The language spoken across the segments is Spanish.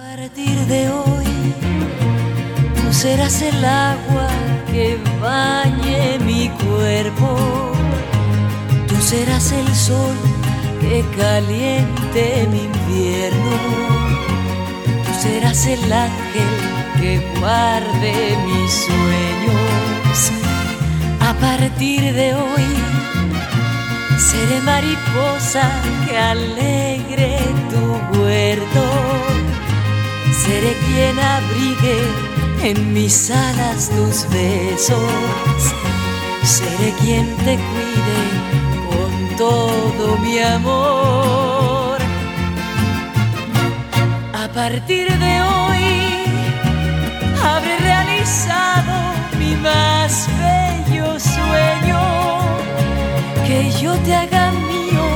A partir de hoy, tú serás el agua que bañe mi cuerpo. Tú serás el sol que caliente mi invierno. Tú serás el ángel que guarde mis sueños. A partir de hoy, seré mariposa que alegre tu. Seré quien abrigue en mis alas tus besos. Seré quien te cuide con todo mi amor. A partir de hoy habré realizado mi más bello sueño. Que yo te haga mío,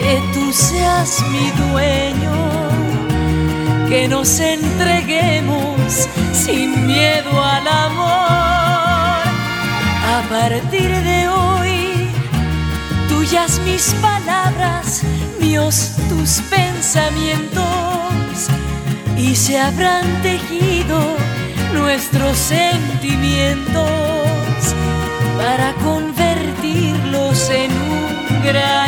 que tú seas mi dueño. Que nos entreguemos sin miedo al amor. A partir de hoy, tuyas mis palabras, míos tus pensamientos, y se habrán tejido nuestros sentimientos para convertirlos en un gran